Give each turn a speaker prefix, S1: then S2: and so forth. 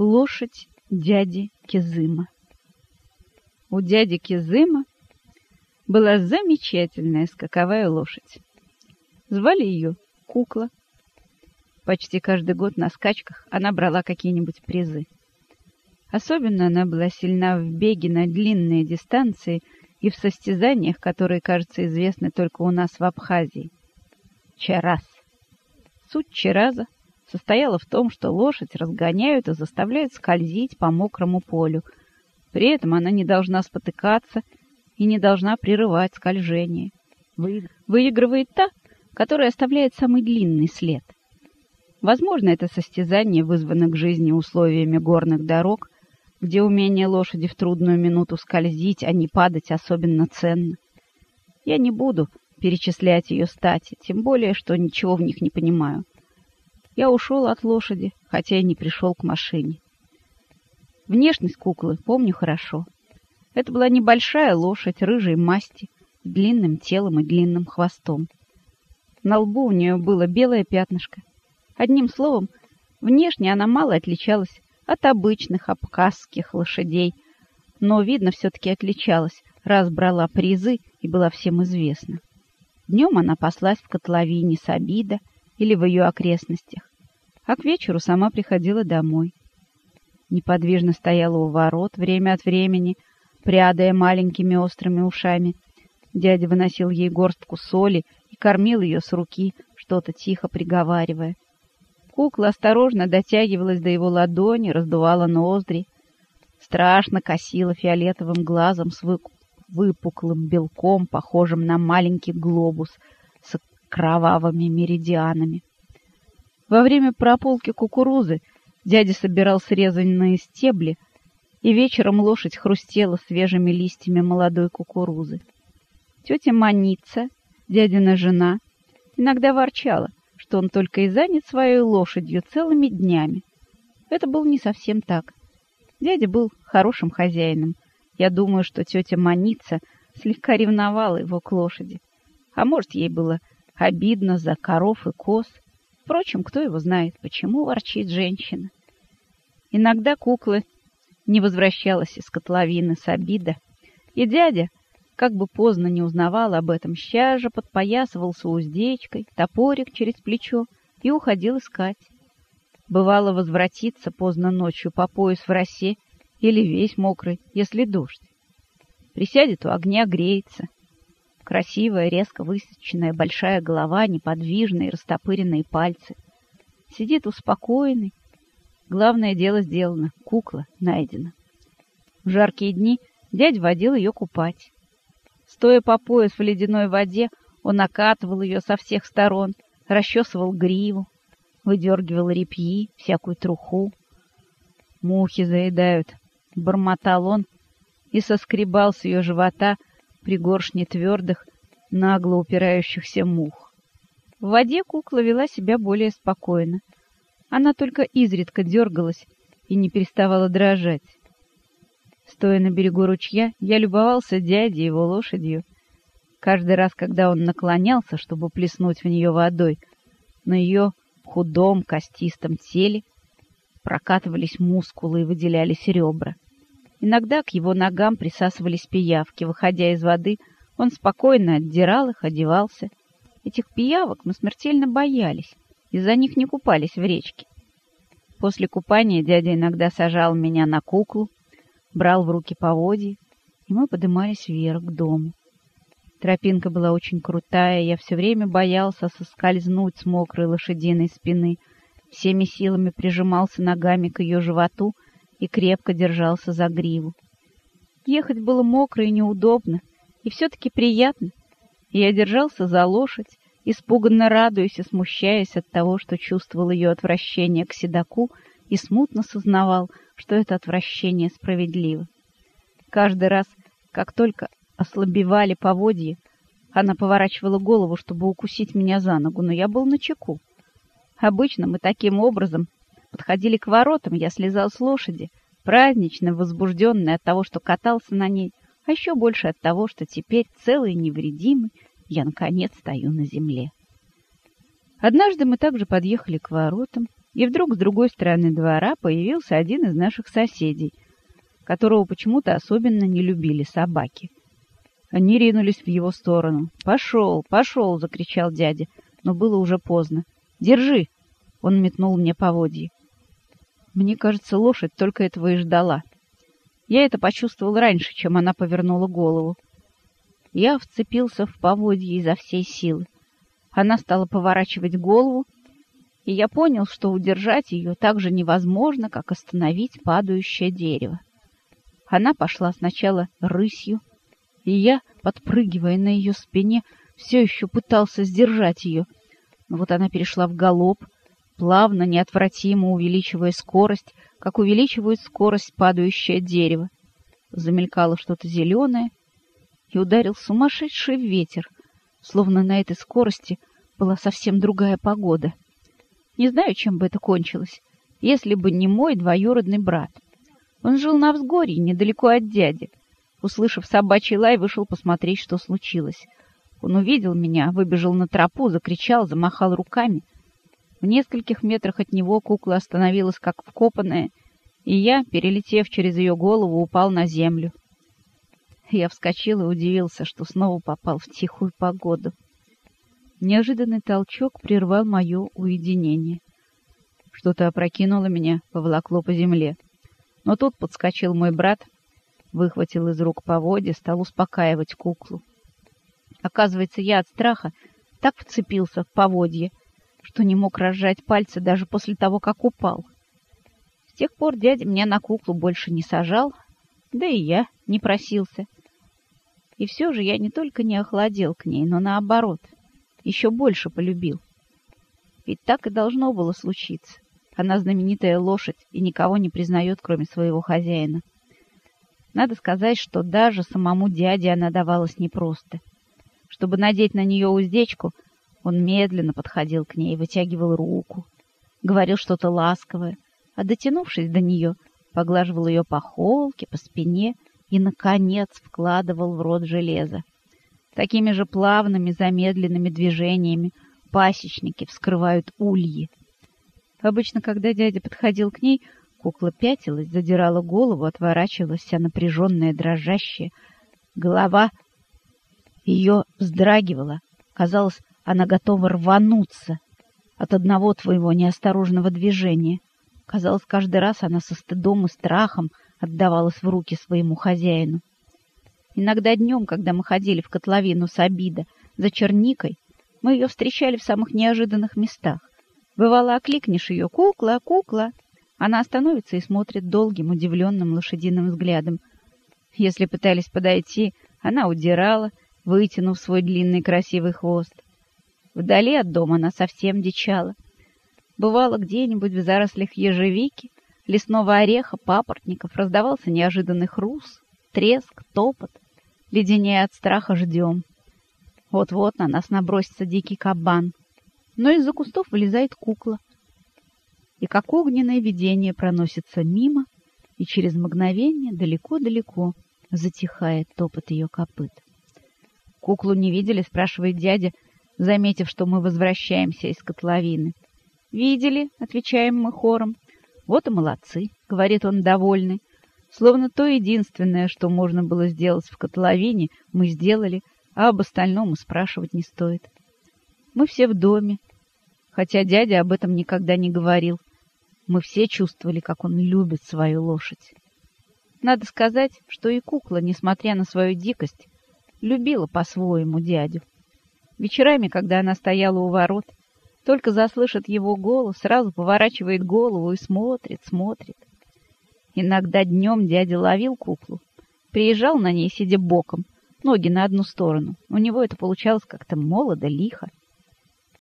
S1: Лошадь дяди Кизыма. У дяди Кизыма была замечательная скаковая лошадь. Звали ее Кукла. Почти каждый год на скачках она брала какие-нибудь призы. Особенно она была сильна в беге на длинные дистанции и в состязаниях, которые, кажется, известны только у нас в Абхазии. Чараз. Суть чараза состояла в том, что лошадь разгоняют и заставляют скользить по мокрому полю. При этом она не должна спотыкаться и не должна прерывать скольжение. Выигрывает та, которая оставляет самый длинный след. Возможно, это состязание вызвано к жизни условиями горных дорог, где умение лошади в трудную минуту скользить, а не падать особенно ценно. Я не буду перечислять ее стати, тем более, что ничего в них не понимаю. Я ушел от лошади, хотя и не пришел к машине. Внешность куклы помню хорошо. Это была небольшая лошадь рыжей масти, с длинным телом и длинным хвостом. На лбу у нее было белое пятнышко. Одним словом, внешне она мало отличалась от обычных абхазских лошадей, но, видно, все-таки отличалась, раз брала призы и была всем известна. Днем она паслась в котловине Сабида или в ее окрестностях, а к вечеру сама приходила домой. Неподвижно стояла у ворот время от времени, прядая маленькими острыми ушами. Дядя выносил ей горстку соли и кормил ее с руки, что-то тихо приговаривая. Кукла осторожно дотягивалась до его ладони, раздувала ноздри, страшно косила фиолетовым глазом с выпуклым белком, похожим на маленький глобус с кровавыми меридианами. Во время прополки кукурузы дядя собирал срезанные стебли, и вечером лошадь хрустела свежими листьями молодой кукурузы. Тетя Маница, дядина жена, иногда ворчала, что он только и занят своей лошадью целыми днями. Это было не совсем так. Дядя был хорошим хозяином. Я думаю, что тетя Маница слегка ревновала его к лошади. А может, ей было Обидно за коров и коз. Впрочем, кто его знает, почему ворчит женщина. Иногда кукла не возвращалась из котловины с обида, и дядя, как бы поздно не узнавал об этом, же подпоясывался уздечкой, топорик через плечо и уходил искать. Бывало возвратиться поздно ночью по пояс в росе или весь мокрый, если дождь. Присядет у огня, греется — Красивая, резко высеченная большая голова, неподвижные растопыренные пальцы. Сидит успокоенный. Главное дело сделано. Кукла найдена. В жаркие дни дядя водил ее купать. Стоя по пояс в ледяной воде, он накатывал ее со всех сторон, расчесывал гриву, выдергивал репьи, всякую труху. Мухи заедают, бормотал он и соскребал с ее живота пригоршни твердых, нагло упирающихся мух. В воде кукла вела себя более спокойно. Она только изредка дергалась и не переставала дрожать. Стоя на берегу ручья, я любовался дядей его лошадью. Каждый раз, когда он наклонялся, чтобы плеснуть в нее водой, на ее худом костистом теле прокатывались мускулы и выделялись ребра. Иногда к его ногам присасывались пиявки. Выходя из воды, он спокойно отдирал их, одевался. Этих пиявок мы смертельно боялись, из-за них не купались в речке. После купания дядя иногда сажал меня на куклу, брал в руки поводья, и мы подымались вверх к дому. Тропинка была очень крутая, я все время боялся соскользнуть с мокрой лошадиной спины, всеми силами прижимался ногами к ее животу — и крепко держался за гриву. Ехать было мокро и неудобно, и все-таки приятно. я держался за лошадь, испуганно радуясь и смущаясь от того, что чувствовал ее отвращение к седаку и смутно сознавал, что это отвращение справедливо. Каждый раз, как только ослабевали поводья, она поворачивала голову, чтобы укусить меня за ногу, но я был на чеку. Обычно мы таким образом подходили к воротам, я слезал с лошади, празднично возбужденный от того, что катался на ней, а еще больше от того, что теперь целый и невредимый я, наконец, стою на земле. Однажды мы также подъехали к воротам, И вдруг с другой стороны двора появился один из наших соседей, которого почему-то особенно не любили собаки. Они ринулись в его сторону. «Пошел, пошел!» — закричал дядя, но было уже поздно. «Держи!» — он метнул мне поводье. Мне кажется, лошадь только этого и ждала. Я это почувствовал раньше, чем она повернула голову. Я вцепился в поводье изо всей силы. Она стала поворачивать голову, и я понял, что удержать ее так же невозможно, как остановить падающее дерево. Она пошла сначала рысью, и я, подпрыгивая на ее спине, все еще пытался сдержать ее. Но вот она перешла в галоп, плавно, неотвратимо увеличивая скорость, как увеличивает скорость падающее дерево. Замелькало что-то зеленое, и ударил сумасшедший ветер, словно на этой скорости была совсем другая погода. Не знаю, чем бы это кончилось, если бы не мой двоюродный брат. Он жил на взгорье, недалеко от дяди. Услышав собачий лай, вышел посмотреть, что случилось. Он увидел меня, выбежал на тропу, закричал, замахал руками. В нескольких метрах от него кукла остановилась как вкопанная, и я, перелетев через ее голову, упал на землю. Я вскочил и удивился, что снова попал в тихую погоду. Неожиданный толчок прервал мое уединение. Что-то опрокинуло меня, поволокло по земле. Но тут подскочил мой брат, выхватил из рук поводья, стал успокаивать куклу. Оказывается, я от страха так вцепился в поводье, что не мог разжать пальцы даже после того, как упал. С тех пор дядя меня на куклу больше не сажал, да и я не просился. И все же я не только не охладел к ней, но наоборот, еще больше полюбил. Ведь так и должно было случиться. Она знаменитая лошадь и никого не признает, кроме своего хозяина. Надо сказать, что даже самому дяде она давалась непросто. Чтобы надеть на нее уздечку, он медленно подходил к ней, вытягивал руку, говорил что-то ласковое, а дотянувшись до нее, поглаживал ее по холке, по спине и, наконец, вкладывал в рот железо. Такими же плавными, замедленными движениями пасечники вскрывают ульи. Обычно, когда дядя подходил к ней, кукла пятилась, задирала голову, отворачивалась вся напряженная, дрожащая. Голова ее вздрагивала. Казалось, она готова рвануться от одного твоего неосторожного движения. Казалось, каждый раз она со стыдом и страхом отдавалась в руки своему хозяину. Иногда днем, когда мы ходили в котловину с обида за черникой, мы ее встречали в самых неожиданных местах. Бывало, окликнешь ее «Кукла, кукла!» Она остановится и смотрит долгим, удивленным лошадиным взглядом. Если пытались подойти, она удирала, вытянув свой длинный красивый хвост. Вдали от дома она совсем дичала. Бывало, где-нибудь в зарослях ежевики, лесного ореха, папоротников раздавался неожиданный хруст, треск, топот. Леденее от страха ждем. Вот-вот на нас набросится дикий кабан. Но из-за кустов вылезает кукла. И как огненное видение проносится мимо, и через мгновение далеко-далеко затихает топот ее копыт. «Куклу не видели?» — спрашивает дядя, заметив, что мы возвращаемся из котловины. «Видели?» — отвечаем мы хором. «Вот и молодцы», — говорит он довольный. Словно то единственное, что можно было сделать в котловине, мы сделали, а об остальном и спрашивать не стоит. Мы все в доме, хотя дядя об этом никогда не говорил. Мы все чувствовали, как он любит свою лошадь. Надо сказать, что и кукла, несмотря на свою дикость, любила по-своему дядю. Вечерами, когда она стояла у ворот, только заслышит его голос, сразу поворачивает голову и смотрит, смотрит. Иногда днем дядя ловил куклу, приезжал на ней, сидя боком, ноги на одну сторону. У него это получалось как-то молодо, лихо.